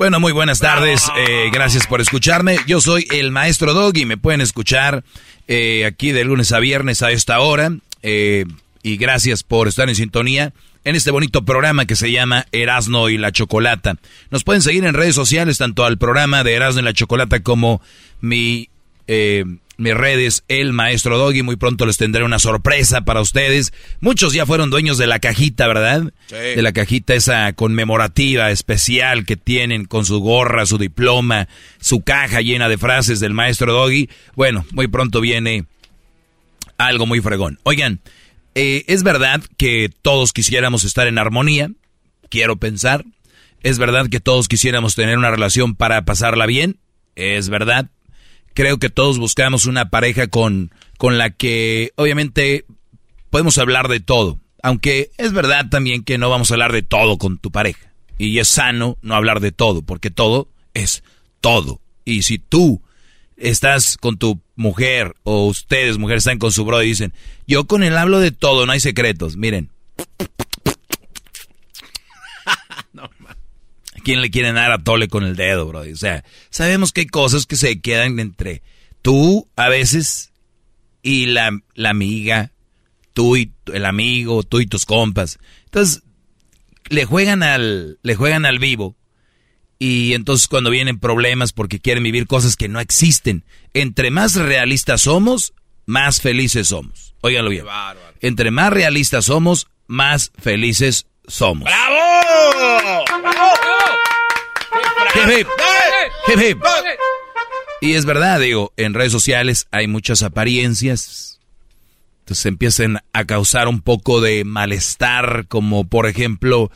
Bueno, muy buenas tardes. Eh, gracias por escucharme. Yo soy el maestro Doggy. Me pueden escuchar eh, aquí de lunes a viernes a esta hora. Eh, y gracias por estar en sintonía en este bonito programa que se llama Erasno y la Chocolata. Nos pueden seguir en redes sociales, tanto al programa de Erasno y la Chocolata como mi mis redes, el maestro Doggy. Muy pronto les tendré una sorpresa para ustedes. Muchos ya fueron dueños de la cajita, ¿verdad? De la cajita esa conmemorativa especial que tienen con su gorra, su diploma, su caja llena de frases del maestro Doggy. Bueno, muy pronto viene algo muy fregón. Oigan, eh, es verdad que todos quisiéramos estar en armonía, quiero pensar. Es verdad que todos quisiéramos tener una relación para pasarla bien, es verdad creo que todos buscamos una pareja con, con la que obviamente podemos hablar de todo. Aunque es verdad también que no vamos a hablar de todo con tu pareja. Y es sano no hablar de todo, porque todo es todo. Y si tú estás con tu mujer o ustedes, mujeres, están con su brother y dicen, yo con él hablo de todo, no hay secretos. Miren, quién le quiere dar a tole con el dedo, bro? O sea, sabemos que hay cosas que se quedan entre tú a veces y la, la amiga, tú y el amigo, tú y tus compas. Entonces, le juegan al, le juegan al vivo. Y entonces cuando vienen problemas porque quieren vivir cosas que no existen, entre más realistas somos, más felices somos. Óiganlo bien. Entre más realistas somos, más felices somos. ¡Bravo! Y es verdad, digo, en redes sociales hay muchas apariencias. Entonces empiezan a causar un poco de malestar, como por ejemplo,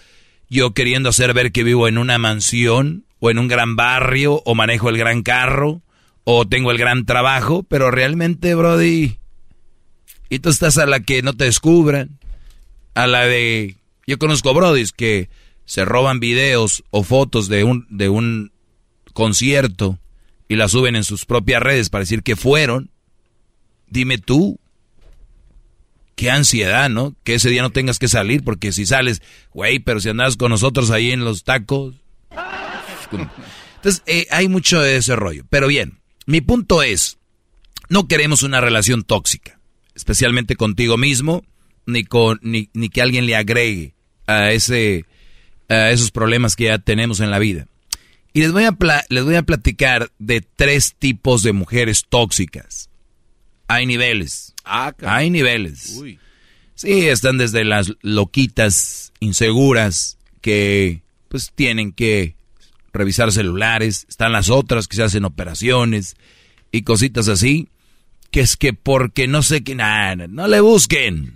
yo queriendo hacer ver que vivo en una mansión, o en un gran barrio, o manejo el gran carro, o tengo el gran trabajo, pero realmente, Brody, y tú estás a la que no te descubran, a la de... Yo conozco Brody que se roban videos o fotos de un, de un concierto y las suben en sus propias redes para decir que fueron, dime tú, qué ansiedad, ¿no? Que ese día no tengas que salir, porque si sales, güey, pero si andas con nosotros ahí en los tacos. Entonces, eh, hay mucho de ese rollo. Pero bien, mi punto es, no queremos una relación tóxica, especialmente contigo mismo, ni, con, ni, ni que alguien le agregue a ese a esos problemas que ya tenemos en la vida. Y les voy, a les voy a platicar de tres tipos de mujeres tóxicas. Hay niveles. Ah, Hay niveles. Sí, están desde las loquitas inseguras que pues tienen que revisar celulares. Están las otras que se hacen operaciones y cositas así. Que es que porque no sé qué, nada, no le busquen.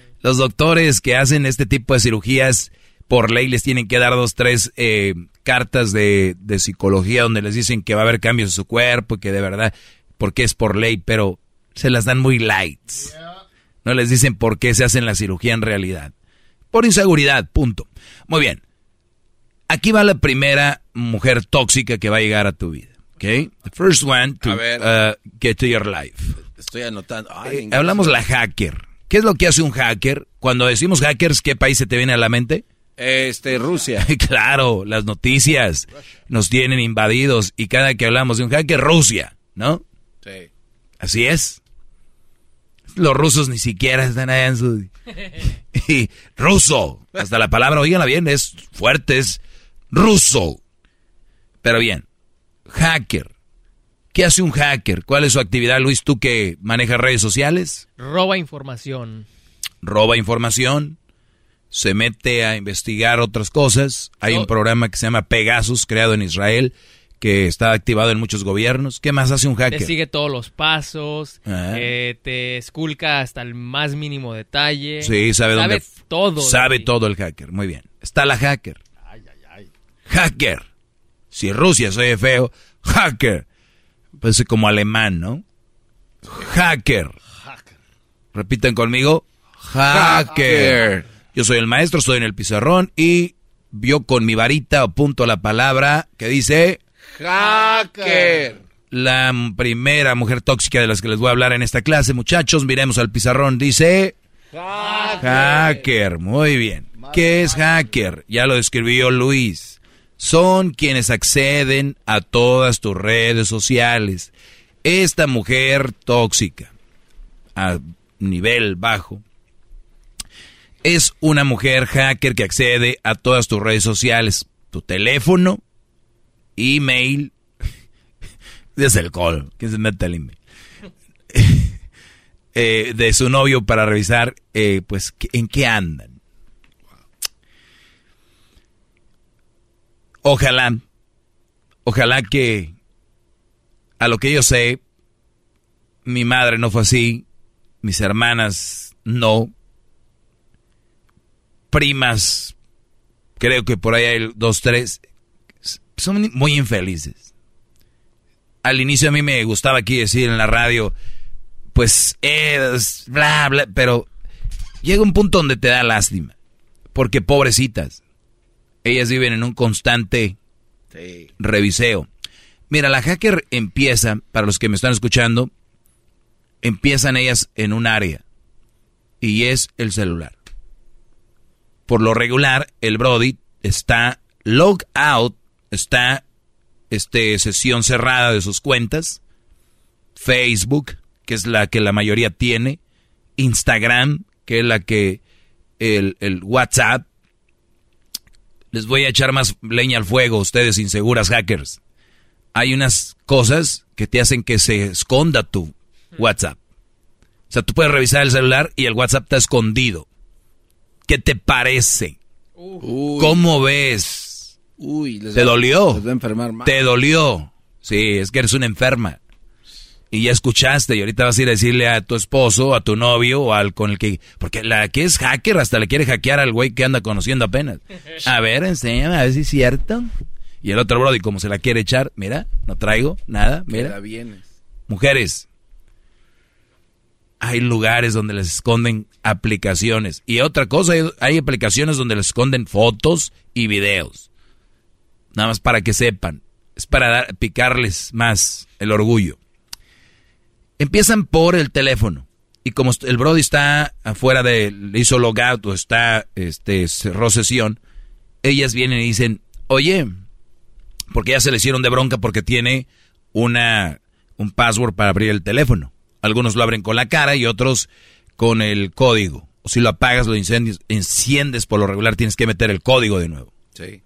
Los doctores que hacen este tipo de cirugías por ley les tienen que dar dos, tres eh, cartas de, psicología donde les dicen que va a haber cambios en su cuerpo y que de verdad, porque es por ley, pero se las dan muy lights. No les dicen por qué se hacen la cirugía en realidad. Por inseguridad, punto. Muy bien. Aquí va la primera mujer tóxica que va a llegar a tu vida. ¿Ok? The first one to uh, get to your life. Estoy anotando. Eh, hablamos la hacker. ¿Qué es lo que hace un hacker? Cuando decimos hackers, ¿qué país se te viene a la mente? Este, Rusia. claro, las noticias nos tienen invadidos y cada que hablamos de un hacker, Rusia, ¿no? Sí. Así es. Los rusos ni siquiera están allá en su... y ruso, hasta la palabra, oíganla bien, es fuerte, es ruso. Pero bien, hacker. ¿Qué hace un hacker? ¿Cuál es su actividad, Luis, tú que manejas redes sociales? Roba información. Roba información se mete a investigar otras cosas. Hay un programa que se llama Pegasus, creado en Israel, que está activado en muchos gobiernos. ¿Qué más hace un hacker? Te sigue todos los pasos, ah. eh, te esculca hasta el más mínimo detalle. Sí, sabe, sabe todo. Sabe todo el hacker, muy bien. Está la hacker. Ay, ay, ay. Hacker. Si Rusia soy feo, hacker. Pues como alemán, ¿no? Hacker. Repiten conmigo. Hacker. Yo soy el maestro, estoy en el pizarrón y vio con mi varita apunto la palabra que dice hacker. La primera mujer tóxica de las que les voy a hablar en esta clase, muchachos, miremos al pizarrón, dice Hacker. hacker. Muy bien. ¿Qué es hacker? Ya lo describió Luis. Son quienes acceden a todas tus redes sociales. Esta mujer tóxica, a nivel bajo, es una mujer hacker que accede a todas tus redes sociales, tu teléfono, email, desde el call, ¿quién se mete el email? Eh, de su novio para revisar, eh, pues, en qué andan. Ojalá, ojalá que, a lo que yo sé, mi madre no fue así, mis hermanas no, primas, creo que por ahí hay dos, tres, son muy infelices. Al inicio a mí me gustaba aquí decir en la radio, pues es bla, bla, pero llega un punto donde te da lástima, porque pobrecitas, ellas viven en un constante reviseo. Mira, la hacker empieza, para los que me están escuchando, empiezan ellas en un área, y es el celular por lo regular, el Brody está log out, está este, sesión cerrada de sus cuentas, Facebook, que es la que la mayoría tiene, Instagram, que es la que el, el WhatsApp. Les voy a echar más leña al fuego, ustedes inseguras hackers. Hay unas cosas que te hacen que se esconda tu WhatsApp. O sea, tú puedes revisar el celular y el WhatsApp está escondido. ¿Qué te parece? ¿Cómo ves? Uy, ¿Te dolió? enfermar ¿Te dolió? Sí, es que eres una enferma. Y ya escuchaste y ahorita vas a ir a decirle a tu esposo, a tu novio o al con el que... Porque la que es hacker hasta le quiere hackear al güey que anda conociendo apenas. A ver, enséñame a ver si es cierto. Y el otro brody como se la quiere echar, mira, no traigo nada, mira. Mujeres, hay lugares donde les esconden aplicaciones. Y otra cosa, hay, aplicaciones donde les esconden fotos y videos. Nada más para que sepan. Es para dar, picarles más el orgullo. Empiezan por el teléfono. Y como el Brody está afuera de, hizo logout o está, este, cerró sesión, ellas vienen y dicen, oye, porque ya se le hicieron de bronca porque tiene una, un password para abrir el teléfono. Algunos lo abren con la cara y otros con el código. O si lo apagas, lo incendies, enciendes por lo regular, tienes que meter el código de nuevo. Sí.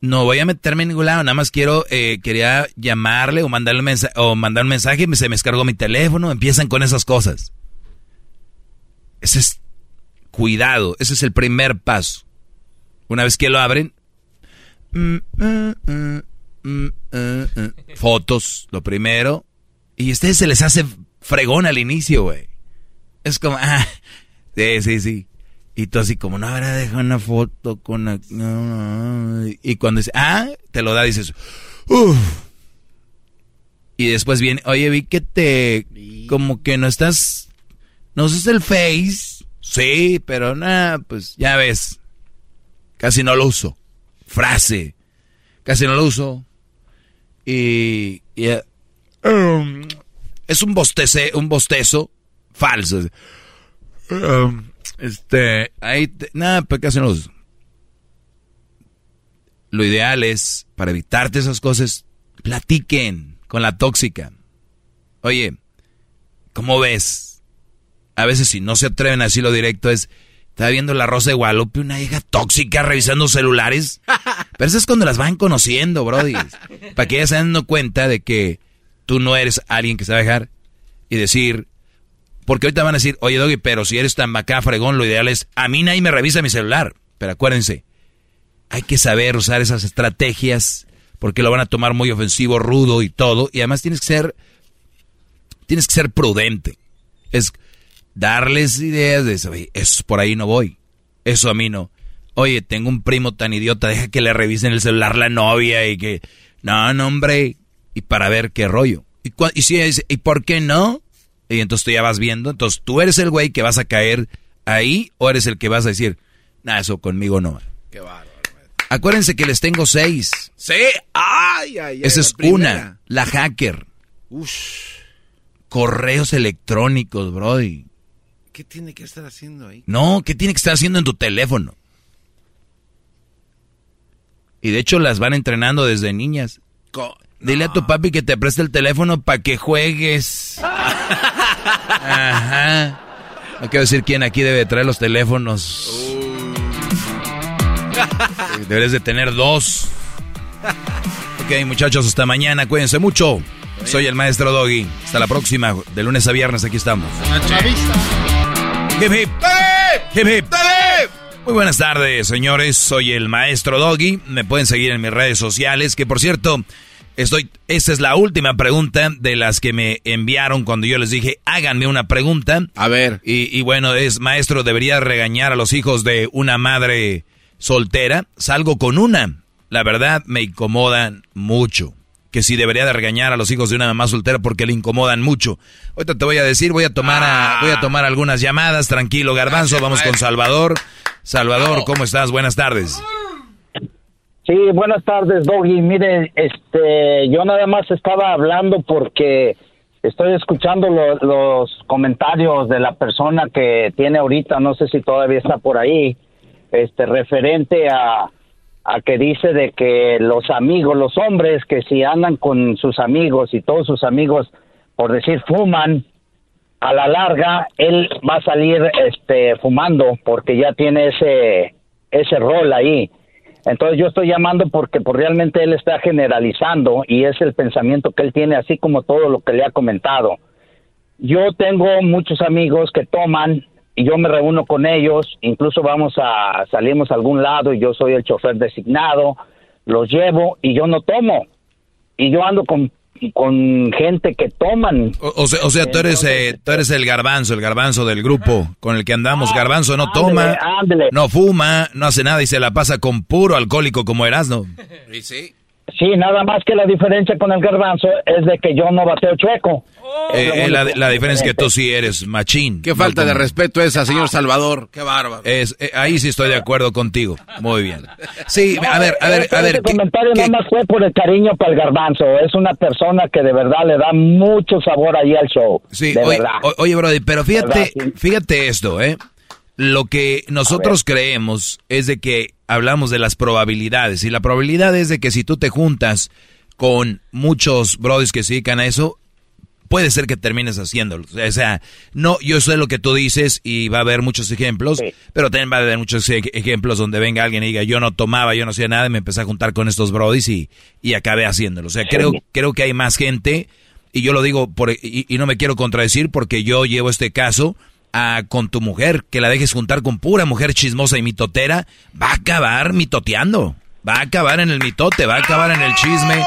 No voy a meterme en ningún lado, nada más quiero, eh, quería llamarle o mandarle mensaje, o mandar un mensaje, se me descargó mi teléfono, empiezan con esas cosas. Ese es cuidado, ese es el primer paso. Una vez que lo abren, mm, mm, mm, fotos, lo primero, y a ustedes se les hace fregón al inicio, güey. Es como, ah, sí, sí, sí. Y tú así como, no habrá dejado una foto con... No, y cuando dice, ah, te lo da, dices, uff. Y después viene, oye, vi que te... Como que no estás... ¿No usas el Face? Sí, pero nada, pues ya ves. Casi no lo uso. Frase. Casi no lo uso. Y... y Um, es un bostece, un bostezo falso. Um, este, ahí, nada, pues casi no. Lo ideal es, para evitarte esas cosas, platiquen con la tóxica. Oye, ¿cómo ves? A veces si no se atreven a decirlo directo es, estaba viendo la Rosa de Guadalupe, una hija tóxica revisando celulares. Pero eso es cuando las van conociendo, brody. Para que ellas se den cuenta de que tú no eres alguien que se va a dejar y decir, porque ahorita van a decir, oye Doggy, pero si eres tan bacá, fregón, lo ideal es, a mí nadie me revisa mi celular. Pero acuérdense, hay que saber usar esas estrategias porque lo van a tomar muy ofensivo, rudo y todo. Y además tienes que ser, tienes que ser prudente. Es darles ideas de eso, eso por ahí no voy. Eso a mí no. Oye, tengo un primo tan idiota, deja que le revisen el celular la novia y que... No, no, hombre, y para ver qué rollo. ¿Y, y si es, ¿y por qué no? Y entonces tú ya vas viendo. Entonces tú eres el güey que vas a caer ahí o eres el que vas a decir, nah, eso conmigo no. Qué bárbaro. Acuérdense que les tengo seis. Sí. Ay, ay, ay. Esa es una, la hacker. Correos electrónicos, brody. ¿Qué tiene que estar haciendo ahí? No, ¿qué tiene que estar haciendo en tu teléfono? Y de hecho las van entrenando desde niñas. Dile a tu papi que te preste el teléfono para que juegues. Ajá. No quiero decir quién aquí debe traer los teléfonos. Deberes de tener dos. Ok, muchachos, hasta mañana. Cuídense mucho. Soy el maestro Doggy. Hasta la próxima. De lunes a viernes aquí estamos. Hip, hip. Hip, hip. Muy buenas tardes, señores. Soy el maestro Doggy. Me pueden seguir en mis redes sociales. Que por cierto, estoy. Esta es la última pregunta de las que me enviaron cuando yo les dije, háganme una pregunta. A ver. Y, y bueno, es maestro, debería regañar a los hijos de una madre soltera. Salgo con una. La verdad, me incomodan mucho que si debería de regañar a los hijos de una mamá soltera porque le incomodan mucho. Ahorita te voy a decir, voy a tomar a, voy a tomar algunas llamadas, tranquilo, Garbanzo, vamos con Salvador. Salvador, ¿cómo estás? Buenas tardes. Sí, buenas tardes, Doggy. Mire, este, yo nada más estaba hablando porque estoy escuchando los comentarios de la persona que tiene ahorita, no sé si todavía está por ahí, este, referente a a que dice de que los amigos, los hombres que si andan con sus amigos y todos sus amigos, por decir, fuman, a la larga él va a salir este fumando porque ya tiene ese ese rol ahí. Entonces yo estoy llamando porque pues, realmente él está generalizando y es el pensamiento que él tiene así como todo lo que le ha comentado. Yo tengo muchos amigos que toman y yo me reúno con ellos, incluso vamos a salimos a algún lado y yo soy el chofer designado, los llevo y yo no tomo. Y yo ando con con gente que toman. O, sea, o sea tú eres eh, tú eres el garbanzo, el garbanzo del grupo con el que andamos. Garbanzo no toma, no fuma, no hace nada y se la pasa con puro alcohólico como Erasno. ¿Y sí? Sí, nada más que la diferencia con el garbanzo es de que yo no bateo chueco. Eh, eh, la, diferencia es que tú sí eres machín. Qué falta de respeto esa, señor Salvador. Qué bárbaro. Es, eh, ahí sí estoy de acuerdo contigo. Muy bien. Sí, a ver, a ver, a ver. Este comentario nada más fue por el cariño para el garbanzo. Es una persona que de verdad le da mucho sabor ahí al show. Sí, de oye, verdad. oye, Brody, pero fíjate, fíjate esto, ¿eh? Lo que nosotros creemos es de que hablamos de las probabilidades. Y la probabilidad es de que si tú te juntas con muchos brodis que se dedican a eso, puede ser que termines haciéndolo. O sea, no, yo sé lo que tú dices y va a haber muchos ejemplos, pero también va a haber muchos ejemplos donde venga alguien y diga, yo no tomaba, yo no hacía nada, y me empecé a juntar con estos brodis y, y acabé haciéndolo. O sea, creo, creo que hay más gente, y yo lo digo por, y, y no me quiero contradecir porque yo llevo este caso a, con tu mujer, que la dejes juntar con pura mujer chismosa y mitotera, va a acabar mitoteando. Va a acabar en el mitote, va a acabar en el chisme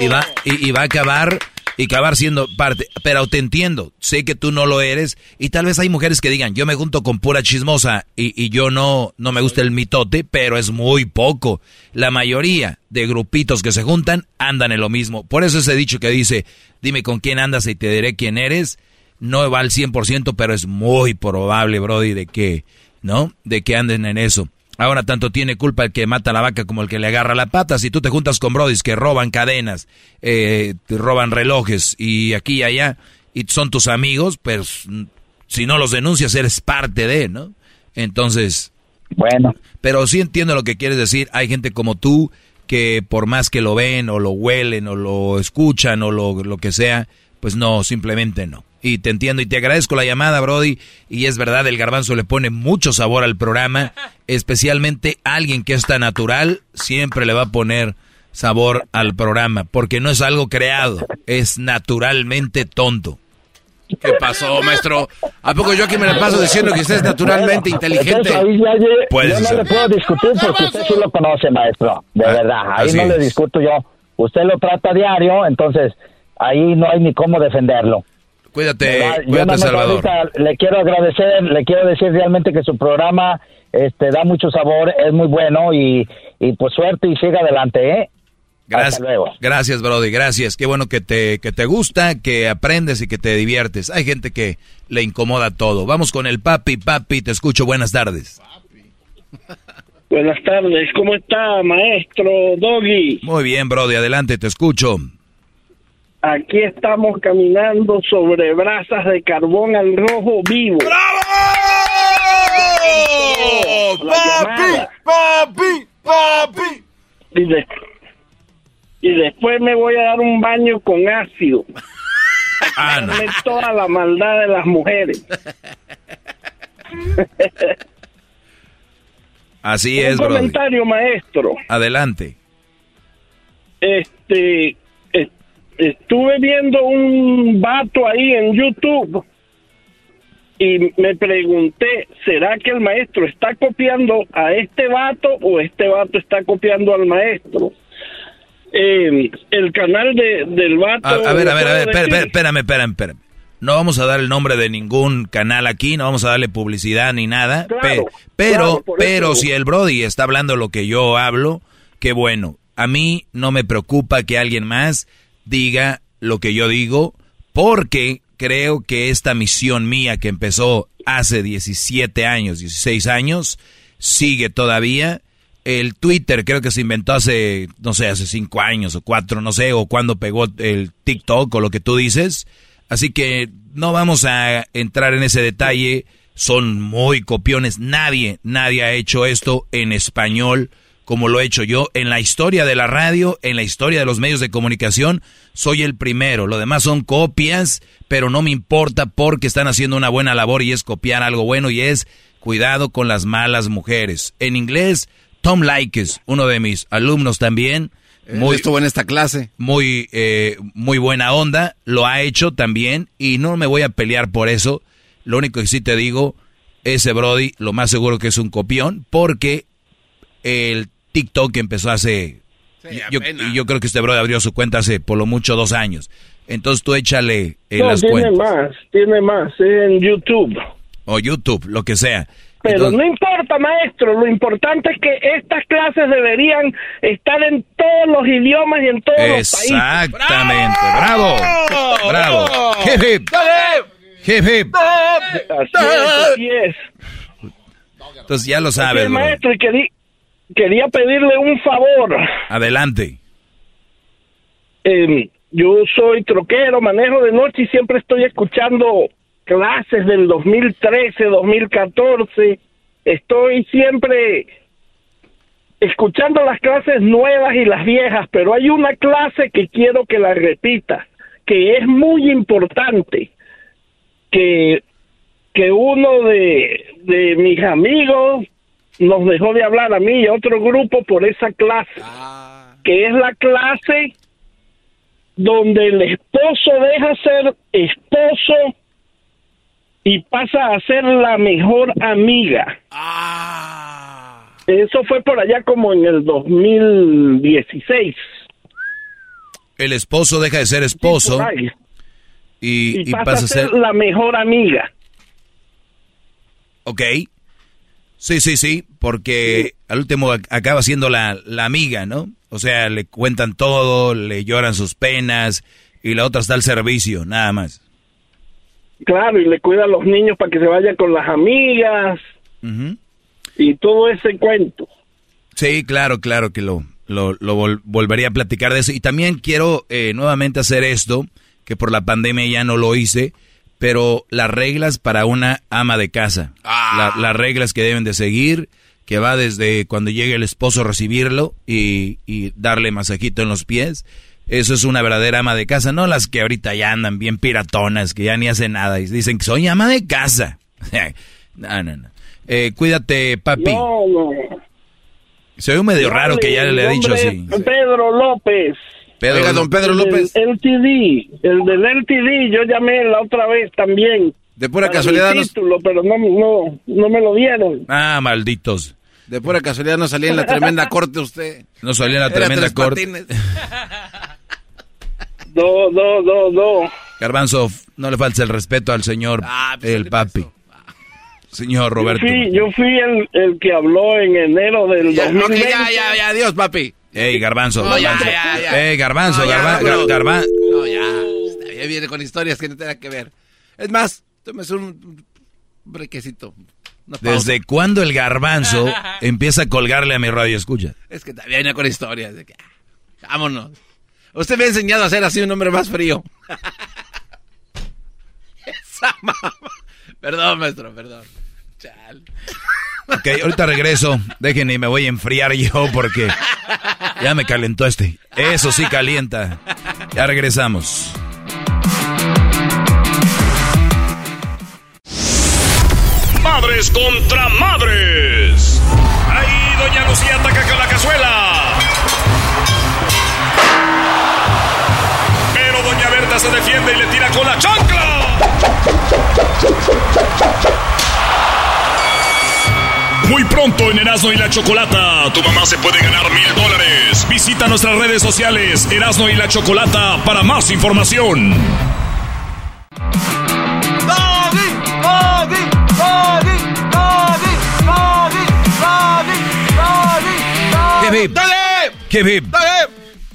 y va, y, va a acabar y acabar siendo parte. Pero te entiendo, sé que tú no lo eres y tal vez hay mujeres que digan, yo me junto con pura chismosa y, yo no, no me gusta el mitote, pero es muy poco. La mayoría de grupitos que se juntan andan en lo mismo. Por eso ese dicho que dice, dime con quién andas y te diré quién eres no va al 100%, pero es muy probable, Brody, de que, ¿no? De que anden en eso. Ahora tanto tiene culpa el que mata la vaca como el que le agarra la pata. Si tú te juntas con brodis que roban cadenas, eh, roban relojes y aquí y allá, y son tus amigos, pues si no los denuncias eres parte de, ¿no? Entonces... Bueno. Pero sí entiendo lo que quieres decir. Hay gente como tú que por más que lo ven o lo huelen o lo escuchan o lo, lo que sea, pues no, simplemente no y te entiendo y te agradezco la llamada, Brody. Y es verdad, el garbanzo le pone mucho sabor al programa, especialmente alguien que es tan natural, siempre le va a poner sabor al programa, porque no es algo creado, es naturalmente tonto. ¿Qué pasó, maestro? ¿A poco yo aquí me la paso diciendo que usted es naturalmente inteligente? ahí ya, yo no le puedo discutir porque usted sí lo conoce, maestro. De ah, verdad, ahí no le discuto yo. Usted lo trata diario, entonces ahí no hay ni cómo defenderlo. Cuídate, cuídate, Salvador. le quiero agradecer, le quiero decir realmente que su programa este, da mucho sabor, es muy bueno y, y pues suerte y siga adelante, ¿eh? Gracias, gracias, Brody, gracias. Qué bueno que te, que te gusta, que aprendes y que te diviertes. Hay gente que le incomoda todo. Vamos con el papi, papi, te escucho, buenas tardes. Buenas tardes, ¿cómo está, maestro Doggy? Muy bien, Brody, adelante, te escucho. Aquí estamos caminando sobre brasas de carbón al rojo vivo. ¡Bravo! ¡Papi! ¡Papi! ¡Papi! Y, y, después me voy a dar un baño con ácido. No. toda la maldad de las mujeres. Así es, Un comentario, maestro. Adelante. Este, estuve viendo un vato ahí en YouTube y me pregunté, ¿será que el maestro está copiando a este vato o este vato está copiando al maestro? Eh, el canal de, del vato... A, ver, a ver, a ver, espérame, espérame, espérame. No vamos a dar el nombre de ningún canal aquí, no vamos a darle publicidad ni nada. pero, pero si el Brody está hablando lo que yo hablo, qué bueno. A mí no me preocupa que alguien más diga lo que yo digo, porque creo que esta misión mía que empezó hace 17 años, 16 años, sigue todavía. El Twitter creo que se inventó hace, no sé, hace 5 años o 4, no sé, o cuando pegó el TikTok o lo que tú dices. Así que no vamos a entrar en ese detalle. Son muy copiones. Nadie, nadie ha hecho esto en español como lo he hecho yo en la historia de la radio, en la historia de los medios de comunicación, soy el primero. Lo demás son copias, pero no me importa porque están haciendo una buena labor y es copiar algo bueno y es cuidado con las malas mujeres. En inglés, Tom Likes, uno de mis alumnos también, muy, estuvo en esta clase. Muy, eh, muy buena onda, lo ha hecho también y no me voy a pelear por eso. Lo único que sí te digo, ese Brody, lo más seguro que es un copión porque el TikTok empezó hace... yo, yo, creo que este brother abrió su cuenta hace por lo mucho dos años. Entonces tú échale en no, tiene más, tiene más, en YouTube. O YouTube, lo que sea. Pero no importa, maestro, lo importante es que estas clases deberían estar en todos los idiomas y en todos los países. Exactamente, bravo, bravo. Así es, Entonces ya lo sabes. maestro, y que quería pedirle un favor. Adelante. Eh, yo soy troquero, manejo de noche y siempre estoy escuchando clases del 2013, 2014. Estoy siempre escuchando las clases nuevas y las viejas, pero hay una clase que quiero que la repita, que es muy importante, que, que uno de, de mis amigos nos dejó de hablar a mí y a otro grupo por esa clase, ah. que es la clase donde el esposo deja ser esposo y pasa a ser la mejor amiga. Ah. Eso fue por allá como en el 2016. El esposo deja de ser esposo y, pasa, a ser la mejor amiga. Ok. Sí, sí, sí, porque al último acaba siendo la, la, amiga, ¿no? O sea, le cuentan todo, le lloran sus penas y la otra está al servicio, nada más. Claro, y le cuida a los niños para que se vaya con las amigas y todo ese cuento. Sí, claro, claro que lo, lo, volvería a platicar de eso. Y también quiero eh, nuevamente hacer esto, que por la pandemia ya no lo hice pero las reglas para una ama de casa, ah. las reglas que deben de seguir, que va desde cuando llegue el esposo a recibirlo y, darle masajito en los pies, eso es una verdadera ama de casa, no las que ahorita ya andan bien piratonas, que ya ni hacen nada y dicen que soy ama de casa. no, no, no. Eh, cuídate, papi. No, no. Se ve medio raro que ya le he dicho así. Pedro López. Pedro, don Pedro López. El LTD, el del LTD, yo llamé la otra vez también. De pura casualidad. Título, pero no, no, no me lo dieron. Ah, malditos. De pura casualidad no salía en la tremenda corte usted. No salía en la tremenda corte. No, no, no, no. Garbanzo, no le faltes el respeto al señor, ah, pues, el papi. Señor Roberto. Yo fui, yo fui el, el, que habló en enero del ya, 2020. ya, ya, ya, adiós, papi. Ey, garbanzo. No, ya, ya, ya. Ey, garbanzo, No, ya, garbanzo, garbanzo. No, ya. Está bien, viene con historias que no tienen que ver. Es más, tómese un brequecito. ¿Desde cuándo el garbanzo empieza a colgarle a mi radio escucha? Es que también viene con historias. De que, ah, vámonos. Usted me ha enseñado a ser así un hombre más frío. Esa mamá. Perdón, maestro, perdón. Chal. Ok, ahorita regreso. Dejen y me voy a enfriar yo porque ya me calentó este. Eso sí calienta. Ya regresamos. Madres contra madres. Ahí doña Lucía ataca con la cazuela. Pero doña Berta se defiende y le tira con la chancla. Muy pronto en Erasmo y la Chocolata, tu mamá se puede ganar mil dólares. Visita nuestras redes sociales Erasmo y la Chocolata para más información. Hip.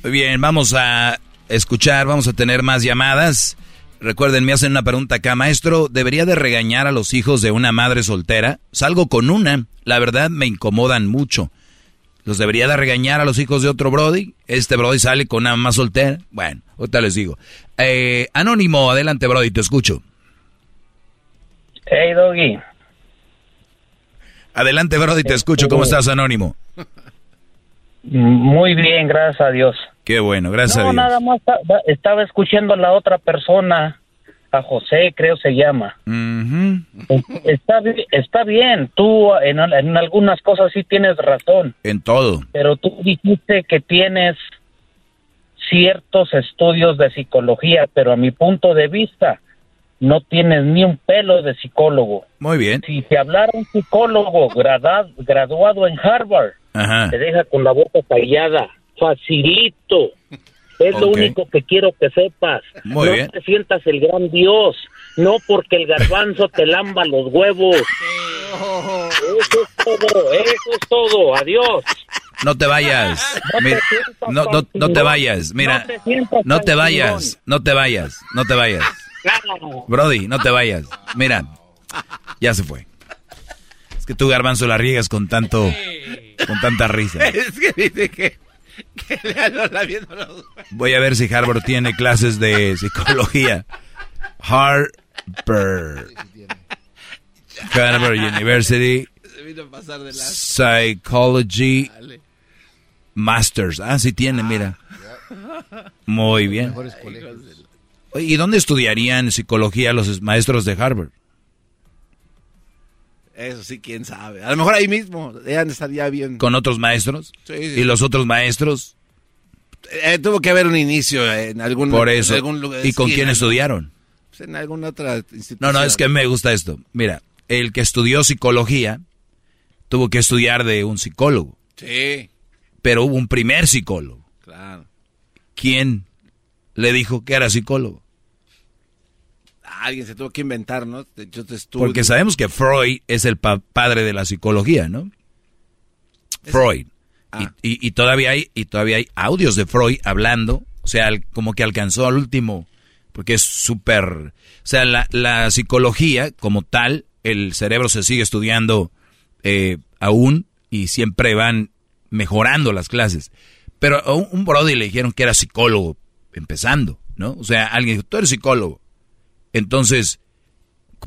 Muy bien, vamos a escuchar, vamos a tener más llamadas. Recuerden, me hacen una pregunta acá, maestro, ¿debería de regañar a los hijos de una madre soltera? Salgo con una, la verdad me incomodan mucho. ¿Los debería de regañar a los hijos de otro Brody? Este Brody sale con una mamá soltera. Bueno, ahorita les digo. Eh, Anónimo, adelante Brody, te escucho. Hey, Doggy. Adelante Brody, te escucho. ¿Cómo estás, Anónimo? Muy bien, gracias a Dios. Qué bueno, gracias a Dios. nada más ta- estaba escuchando a la otra persona, a José, creo se llama. Ujú. Está, está bien, tú en, al- en algunas cosas sí tienes razón, En todo. pero tú dijiste que tienes ciertos estudios de psicología, pero a mi punto de vista no tienes ni un pelo de psicólogo. Muy bien. Si te hablara un psicólogo grada- graduado en Harvard, Ajá. te deja con la boca callada. Facilito. Es lo único que quiero que sepas. Muy no bien. te sientas el gran Dios. No porque el garbanzo te lamba los huevos. Eso es todo. Eso es todo. Adiós. No te vayas. No Mira, no, no, te vayas. Mira, No te vayas. No te vayas. No te vayas. Brody, no te vayas. Mira, ya se fue. Es que tú, Garbanzo, la riegas con tanto, con tanta risa. Es que dice que, que los Voy a ver si Harvard tiene clases de psicología. Harvard. Harvard University Se vino a pasar de la... Psychology Masters. Ah, sí tiene, mira. Muy bien. Oye, ¿Y dónde estudiarían psicología los maestros de Harvard? Eso sí, quién sabe. A lo mejor ahí mismo. Ya estaría bien. ¿Con otros maestros? Sí, sí. ¿Y los otros maestros? Eh, tuvo que haber un inicio en algún Por en eso. algún lugar- ¿Y con quién estudiaron? pues, En alguna otra institución. No, no, es que me gusta esto. Mira, el que estudió psicología tuvo que estudiar de un psicólogo, Sí, pero hubo un primer psicólogo. claro. ¿Quién le dijo que era psicólogo? Alguien se tuvo que inventar, ¿no? Yo te estudio. Porque sabemos que Freud es el pa- padre de la psicología, ¿no? Freud. Ah. Y, y- y todavía hay y todavía hay audios de Freud hablando, o sea, como que alcanzó al último, porque es súper, o sea, la, la psicología como tal, el cerebro se sigue estudiando eh, aún y siempre van mejorando las clases. Pero a un, un Brody le dijeron que era psicólogo, empezando, ¿no? O sea, alguien dijo, tú eres psicólogo. Entonces,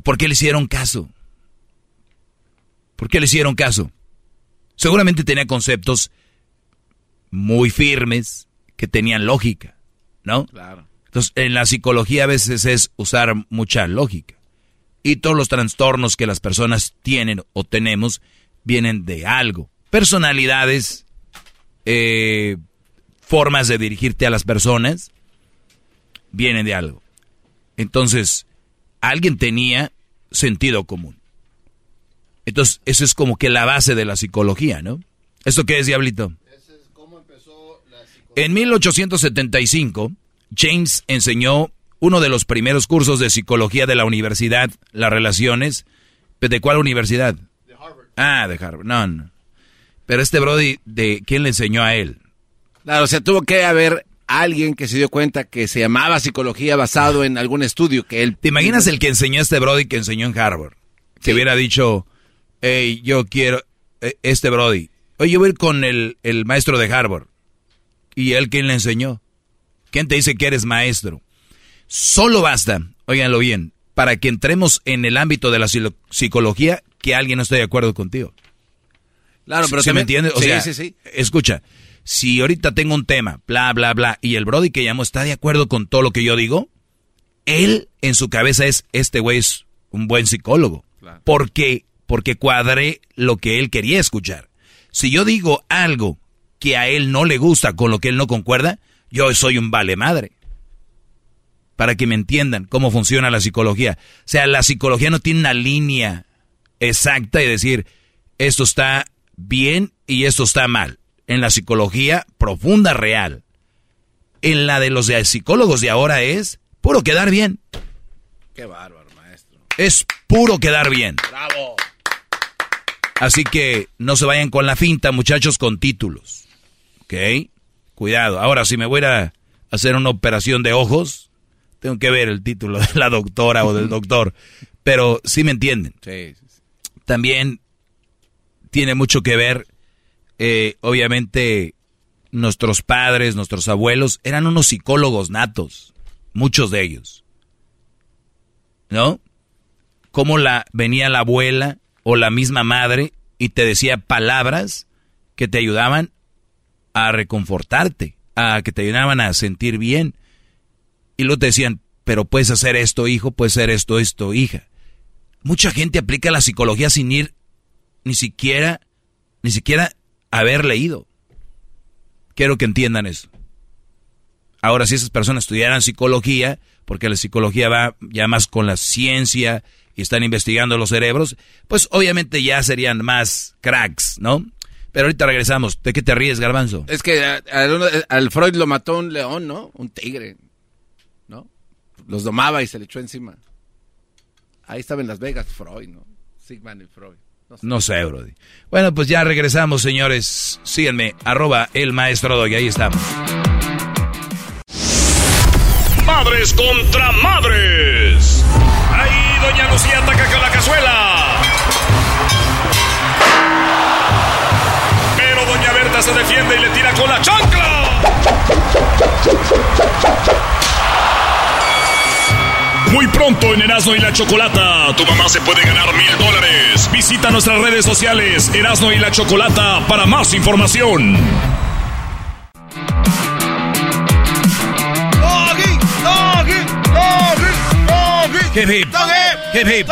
¿por qué le hicieron caso? ¿Por qué le hicieron caso? Seguramente tenía conceptos muy firmes que tenían lógica, ¿no? Claro. Entonces, en la psicología a veces es usar mucha lógica. Y todos los trastornos que las personas tienen o tenemos vienen de algo. Personalidades, eh, formas de dirigirte a las personas, vienen de algo. Entonces, alguien tenía sentido común. Entonces, eso es como que la base de la psicología, ¿no? ¿Esto qué es, Diablito? En 1875, James enseñó uno de los primeros cursos de psicología de la universidad, las relaciones. ¿De cuál universidad? De Harvard. Ah, de Harvard. No, no. Pero este Brody, ¿de quién le enseñó a él? Claro, o sea, tuvo que haber alguien que se dio cuenta que se llamaba psicología basado en algún estudio que él... ¿Te imaginas el que enseñó este Brody que enseñó en Harvard? Que hubiera dicho, hey, yo quiero, eh, este Brody, oye, yo voy a ir con el, el maestro de Harvard. ¿Y él quién le enseñó? ¿Quién te dice que eres maestro? Solo basta, óiganlo bien, para que entremos en el ámbito de la psicología que alguien no esté de acuerdo contigo. Claro, pero ¿Sí me entiendes? O sí, sea, sí, sí. escucha, si ahorita tengo un tema, bla, bla, bla, y el Brody que llamo está de acuerdo con todo lo que yo digo, él en su cabeza es, este güey es un buen psicólogo. ¿Por qué? Porque cuadré lo que él quería escuchar. Si yo digo algo que a él no le gusta, con lo que él no concuerda, yo soy un vale madre. Para que me entiendan cómo funciona la psicología. O sea, la psicología no tiene una línea exacta y decir, esto está bien y esto está mal. En la psicología profunda, real. En la de los psicólogos de ahora es puro quedar bien. Qué bárbaro, maestro. Es puro quedar bien. Bravo. Así que no se vayan con la finta, muchachos, con títulos. ¿Ok? Cuidado. Ahora, si me voy a hacer una operación de ojos, tengo que ver el título de la doctora o del doctor. Pero sí me entienden. Sí. También tiene mucho que ver, eh, obviamente, nuestros padres, nuestros abuelos, eran unos psicólogos natos. Muchos de ellos. ¿No? Cómo la, venía la abuela o la misma madre y te decía palabras que te ayudaban a reconfortarte, a que te ayudaban a sentir bien. Y luego te decían, pero puedes hacer esto, hijo, puedes hacer esto, esto, hija. Mucha gente aplica la psicología sin ir ni siquiera, ni siquiera haber leído. Quiero que entiendan eso. Ahora, si esas personas estudiaran psicología, porque la psicología va ya más con la ciencia y están investigando los cerebros, pues obviamente ya serían más cracks, ¿no? Pero ahorita regresamos. ¿De qué te ríes, Garbanzo? Es que al, Freud lo mató un león, ¿no? Un tigre, ¿no? Los domaba y se le echó encima. Ahí estaba en Las Vegas Freud, ¿no? Sigmund y Freud. No sé. Brody. Bueno, pues ya regresamos, señores. Síganme, arroba el maestro Doggy. Ahí estamos. Madres contra madres. Ahí Doña Lucía ataca con la cazuela. Pero Doña Berta se defiende y le tira con la chancla. Muy pronto en Erasmo y la Chocolata, tu mamá se puede ganar mil dólares. Visita nuestras redes sociales, Erasmo y la Chocolata, para más información. Hip hip. Hip hip.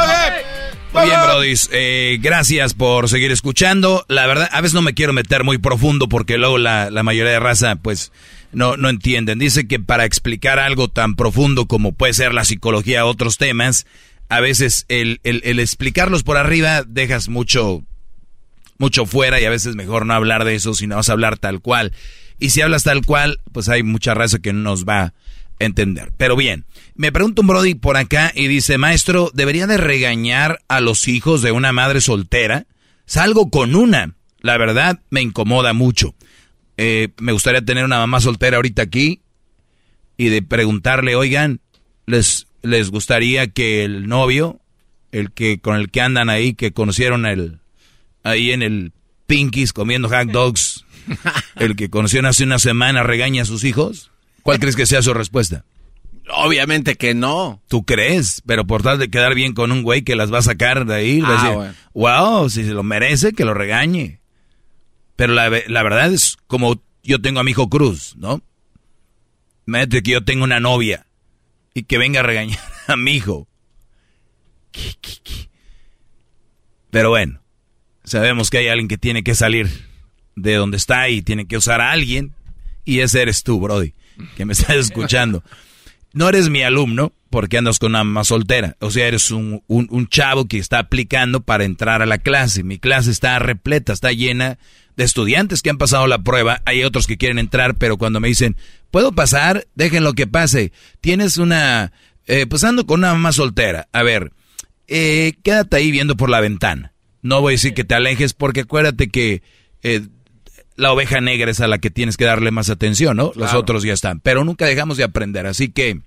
Muy bien, Brody. Eh, gracias por seguir escuchando. La verdad, a veces no me quiero meter muy profundo porque luego la, la mayoría de raza, pues, no, no entienden. Dice que para explicar algo tan profundo como puede ser la psicología, otros temas, a veces el, el, el explicarlos por arriba dejas mucho, mucho fuera y a veces mejor no hablar de eso, sino vas a hablar tal cual. Y si hablas tal cual, pues hay mucha raza que no nos va a entender. Pero bien, me pregunta un Brody por acá y dice, maestro, ¿debería de regañar a los hijos de una madre soltera? Salgo con una. La verdad, me incomoda mucho. Eh, me gustaría tener una mamá soltera ahorita aquí y de preguntarle, oigan, ¿les, les gustaría que el novio, el que con el que andan ahí, que conocieron el, ahí en el Pinkies comiendo hot dogs, el que conocieron hace una semana regaña a sus hijos? ¿Cuál crees que sea su respuesta? Obviamente que no. ¿Tú crees? Pero por tal de quedar bien con un güey que las va a sacar de ahí, Ah, decir, wow, si se lo merece, que lo regañe. Pero la, la verdad es como yo tengo a mi hijo Cruz, ¿no? Imagínate que yo tengo una novia y que venga a regañar a mi hijo. Pero bueno, sabemos que hay alguien que tiene que salir de donde está y tiene que usar a alguien. Y ese eres tú, Brody, que me estás escuchando. No eres mi alumno porque andas con una mamá soltera. O sea, eres un, un, chavo que está aplicando para entrar a la clase. Mi clase está repleta, está llena de estudiantes que han pasado la prueba. Hay otros que quieren entrar, pero cuando me dicen, ¿puedo pasar? Dejen lo que pase. Tienes una... Eh, pues ando con una mamá soltera. A ver, eh, quédate ahí viendo por la ventana. No voy a decir que te alejes porque acuérdate que... eh, la oveja negra es a la que tienes que darle más atención, ¿no? Los otros ya están. Pero nunca dejamos de aprender. Así que,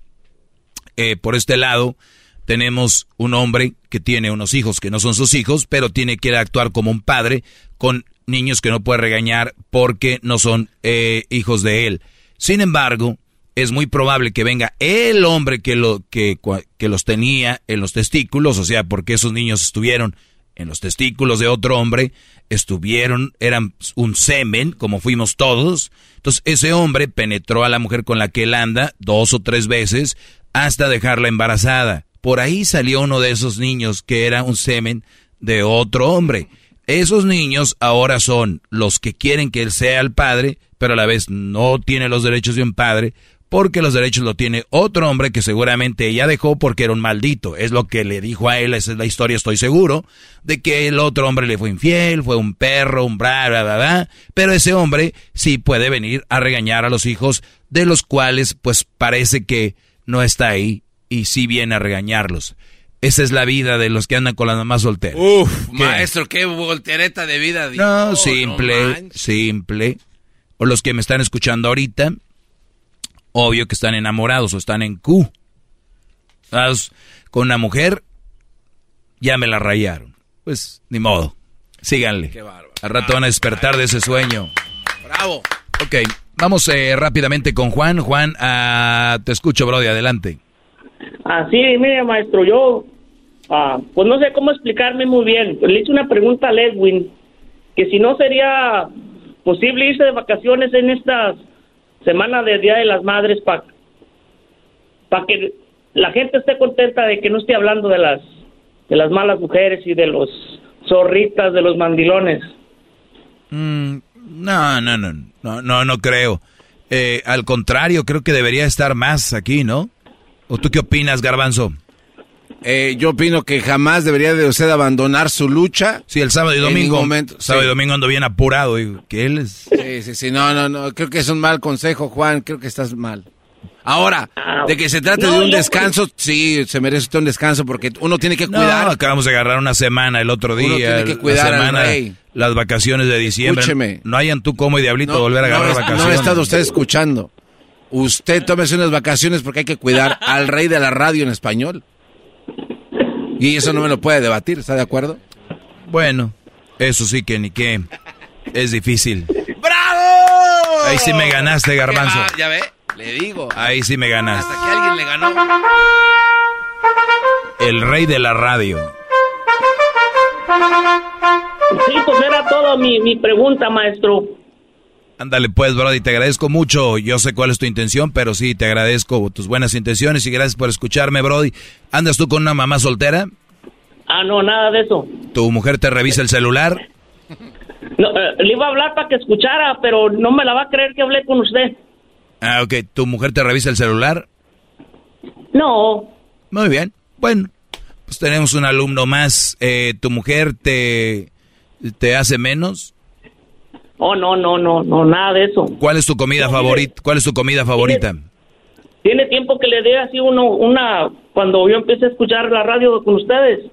eh, por este lado, tenemos un hombre que tiene unos hijos que no son sus hijos, pero tiene que actuar como un padre con niños que no puede regañar porque no son eh, hijos de él. Sin embargo, es muy probable que venga el hombre que, lo, que, que los tenía en los testículos, o sea, porque esos niños estuvieron en los testículos de otro hombre, estuvieron, eran un semen, como fuimos todos. Entonces ese hombre penetró a la mujer con la que él anda dos o tres veces hasta dejarla embarazada. Por ahí salió uno de esos niños que era un semen de otro hombre. Esos niños ahora son los que quieren que él sea el padre, pero a la vez no tiene los derechos de un padre, porque los derechos lo tiene otro hombre que seguramente ella dejó porque era un maldito. Es lo que le dijo a él, esa es la historia, estoy seguro, de que el otro hombre le fue infiel, fue un perro, un bla, bla, bla, bla. Pero ese hombre sí puede venir a regañar a los hijos de los cuales pues parece que no está ahí y sí viene a regañarlos. Esa es la vida de los que andan con la mamá soltera. Uf, maestro, qué voltereta de vida. No, simple, simple. O los que me están escuchando ahorita, obvio que están enamorados o están en Q. Estás con una mujer, ya me la rayaron. Pues ni modo. Síganle. Qué Al rato van a despertar de ese sueño. Bravo. Ok, vamos eh, rápidamente con Juan. Juan, uh, te escucho, Brody, adelante. Así, mire, maestro, yo, ah, pues no sé cómo explicarme muy bien. Le hice una pregunta a Ledwin, que si no sería posible irse de vacaciones en estas semana de Día de las Madres para para que la gente esté contenta de que no esté hablando de las de las malas mujeres y de los zorritas, de los mandilones. Mm, no, no, no, no, no, no creo. Eh, al contrario, creo que debería estar más aquí, ¿no? ¿O tú qué opinas, Garbanzo? Eh, yo opino que jamás debería de usted abandonar su lucha. Sí, el sábado y domingo. Momento, sábado y domingo ando bien apurado. Y que él es... Sí, sí, sí. No, no, no. Creo que es un mal consejo, Juan. Creo que estás mal. Ahora, ah, de que se trate de un descanso, sí, se merece usted un descanso porque uno tiene que cuidar. No, acabamos de agarrar una semana el otro día. Uno tiene que cuidar la semana, las vacaciones de diciembre. Escúcheme. No hayan tú como y diablito volver a agarrar vacaciones. No ha estado usted escuchando. Usted tómese unas vacaciones porque hay que cuidar al rey de la radio en español. Y eso no me lo puede debatir, ¿está de acuerdo? Bueno, eso sí que ni qué. Es difícil. ¡Bravo! Ahí sí me ganaste, garbanzo. Ya ve, le digo. Ahí sí me ganaste. Hasta que alguien le ganó. El rey de la radio. Sí, pues era todo mi, mi pregunta, maestro. Ándale pues, Brody, te agradezco mucho. Yo sé cuál es tu intención, pero sí, te agradezco tus buenas intenciones y gracias por escucharme, Brody. ¿Andas tú con una mamá soltera? Ah, no, nada de eso. ¿Tu mujer te revisa el celular? No, eh, le iba a hablar para que escuchara, pero no me la va a creer que hablé con usted. Ah, ok. ¿Tu mujer te revisa el celular? No. Muy bien. Bueno, pues tenemos un alumno más. Eh, ¿Tu mujer te, te hace menos? Oh, no, no, no, no, nada de eso. ¿Cuál es tu comida favorita? ¿Cuál es tu comida favorita? Tiene, tiempo que le dé así uno, una, cuando yo empecé a escuchar la radio con ustedes.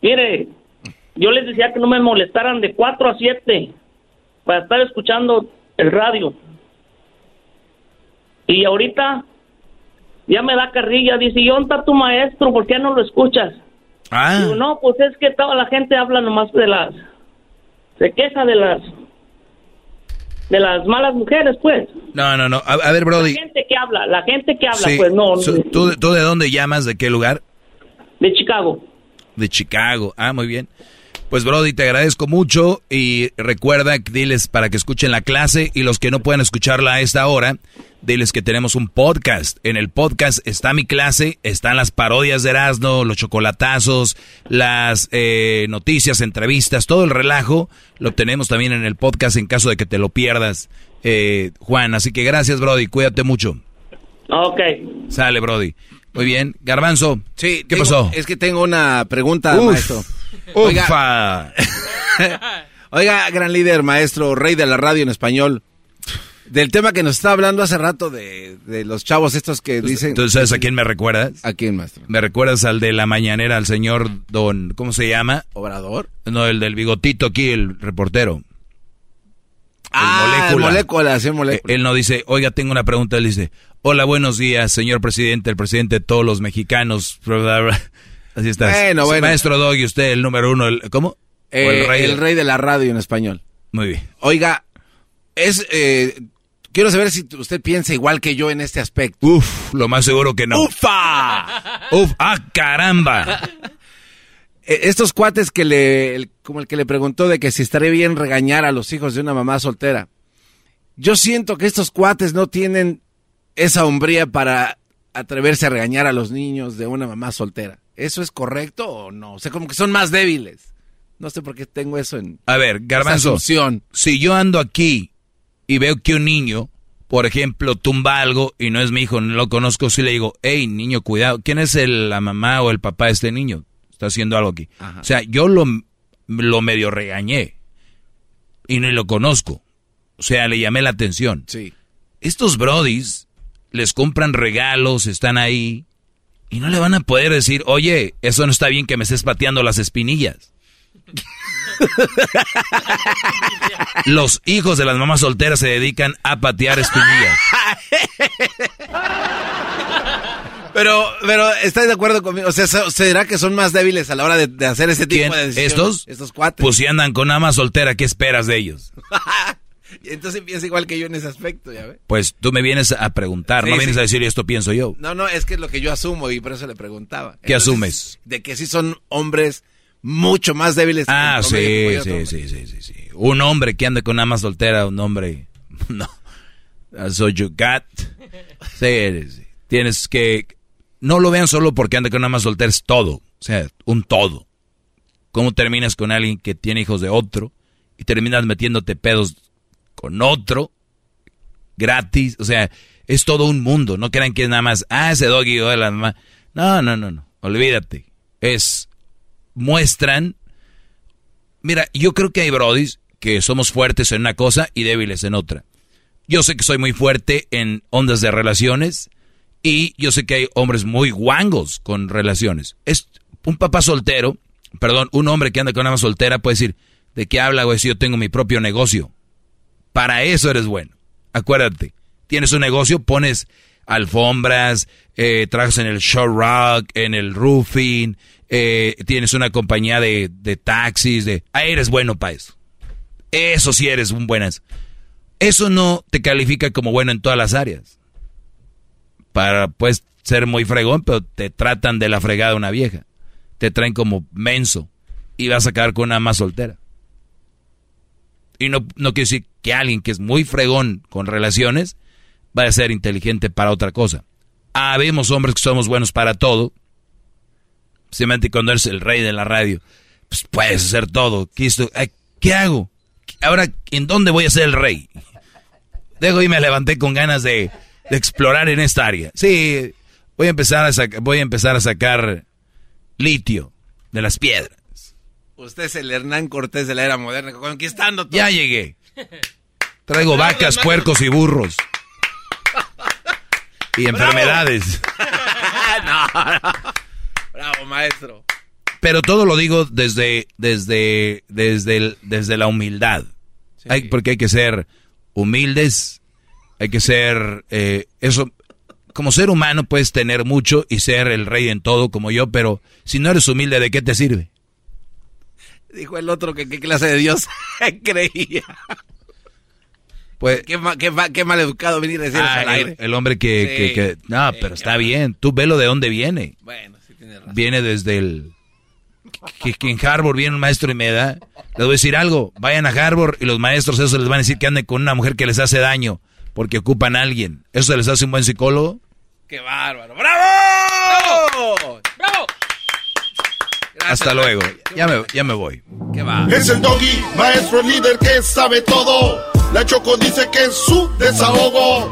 Mire, yo les decía que no me molestaran de 4 a 7 para estar escuchando el radio. Y ahorita ya me da carrilla, dice, ¿y dónde está tu maestro? ¿Por qué no lo escuchas? Ah. Digo, no, pues es que toda la gente habla nomás de las se queja de las de las malas mujeres, pues. No, no, no. A, ver, Brody. La gente que habla, la gente que habla, pues no. ¿tú, ¿Tú de dónde llamas? ¿De qué lugar? De Chicago. De Chicago. Ah, muy bien. Pues Brody, te agradezco mucho y recuerda, diles para que escuchen la clase y los que no puedan escucharla a esta hora, diles que tenemos un podcast. En el podcast está mi clase, están las parodias de Erasmo, los chocolatazos, las eh, noticias, entrevistas, todo el relajo. Lo tenemos también en el podcast en caso de que te lo pierdas, eh, Juan. Así que gracias, Brody, cuídate mucho. Ok. Sale, Brody. Muy bien. Garbanzo. Sí, ¿qué pasó? Es que tengo una pregunta, maestro. Oiga. Oiga, gran líder, maestro, rey de la radio en español. Del tema que nos está hablando hace rato de, los chavos estos que dicen... ¿Tú sabes a quién me recuerdas? ¿A quién, maestro? Me recuerdas al de la mañanera, al señor don... ¿Cómo se llama? ¿Obrador? No, el del bigotito aquí, el reportero. Ah, molécula. molécula, sí, molécula. Él no dice, oiga, tengo una pregunta. Él dice, hola, buenos días, señor presidente, el presidente de todos los mexicanos. Así estás. Bueno, bueno. Maestro Doggy, usted el número uno, ¿cómo? el, rey, el rey de la radio en español. Muy bien. Oiga, es... Eh, quiero saber si usted piensa igual que yo en este aspecto. Uf, lo más seguro que no. ¡Ufa! ¡Uf! ¡Ah, caramba! E, estos cuates que le, como el que le preguntó de que si estaría bien regañar a los hijos de una mamá soltera. Yo siento que estos cuates no tienen esa hombría para atreverse a regañar a los niños de una mamá soltera. ¿Eso es correcto o no? O sea, como que son más débiles. No sé por qué tengo eso en... A ver, Garbanzo, si yo ando aquí y veo que un niño, por ejemplo, tumba algo y no es mi hijo, no lo conozco, si le digo, hey, niño, cuidado, ¿quién es la mamá o el papá de este niño? está haciendo algo aquí. O sea, yo lo, lo medio regañé y no lo conozco. O sea, le llamé la atención. Sí. Estos brodis les compran regalos, están ahí y no le van a poder decir, oye, eso no está bien que me estés pateando las espinillas. Los hijos de las mamás solteras se dedican a patear espinillas. Pero, pero, ¿estás de acuerdo conmigo? O sea, ¿será que son más débiles a la hora de, hacer ese tipo de decisiones? ¿Estos? Estos cuates. Pues si andan con ama soltera, ¿qué esperas de ellos? Entonces piensa igual que yo en ese aspecto, ¿ya ves? Pues tú me vienes a preguntar, no vienes a decir esto pienso yo. No, no, es que es lo que yo asumo y por eso le preguntaba. ¿Qué asumes? De que sí son hombres mucho más débiles. Ah, sí, sí, sí, sí, sí, sí. Un hombre que ande con ama soltera, un hombre... No. So you got... Sí, tienes que no lo vean solo porque anda con una más soltera, es todo. O sea, un todo. ¿Cómo terminas con alguien que tiene hijos de otro y terminas metiéndote pedos con otro gratis? O sea, es todo un mundo. No crean que es nada más, ah, ese doggy o la mamá. No, no, no, no. Olvídate. Es, muestran. Mira, yo creo que hay brodis que somos fuertes en una cosa y débiles en otra. Yo sé que soy muy fuerte en ondas de relaciones y yo sé que hay hombres muy guangos con relaciones. Es un papá soltero, perdón, un hombre que anda con una soltera puede decir, ¿de qué habla, güey? Si yo tengo mi propio negocio. Para eso eres bueno. Acuérdate, tienes un negocio, pones alfombras, eh, trabajas en el show rock, en el roofing, eh, tienes una compañía de, taxis, de... Ah, eres bueno para eso. Eso sí eres un buenas. Eso no te califica como bueno en todas las áreas para pues ser muy fregón, pero te tratan de la fregada una vieja. Te traen como menso y vas a quedar con una más soltera. Y no, no quiero decir que alguien que es muy fregón con relaciones va a ser inteligente para otra cosa. Habemos hombres que somos buenos para todo. Simplemente cuando eres el rey de la radio, pues puedes hacer todo. ¿Qué hago? Ahora, ¿en dónde voy a ser el rey? Dejo y me levanté con ganas de, de explorar en esta área. Sí, voy a empezar a, voy a empezar a sacar litio de las piedras. Usted es el Hernán Cortés de la era moderna, conquistando todo. Ya llegué. Traigo vacas, puercos y burros. Y enfermedades. no, Bravo, maestro. Pero todo lo digo desde, desde, desde, desde la humildad. Hay, porque hay que ser humildes hay que ser, eh, eso, como ser humano puedes tener mucho y ser el rey en todo como yo, pero si no eres humilde, ¿de qué te sirve? Dijo el otro que qué clase de Dios creía. Pues, qué, qué, mal educado venir a decir eso al aire. El, hombre que, que, No, pero está bien. Tú velo de dónde viene. Bueno, sí tienes razón. Viene desde el... Que, que, en Harvard viene un maestro y me da... Les voy a decir algo. Vayan a Harvard y los maestros eso les van a decir que anden con una mujer que les hace daño porque ocupan a alguien. ¿Eso se les hace un buen psicólogo? ¡Qué bárbaro! ¡Bravo! ¡Bravo! ¡Bravo! Hasta luego. Ya me, ya me voy. ¿Qué va? Es el doggy, maestro líder que sabe todo. La Choco dice que es su desahogo.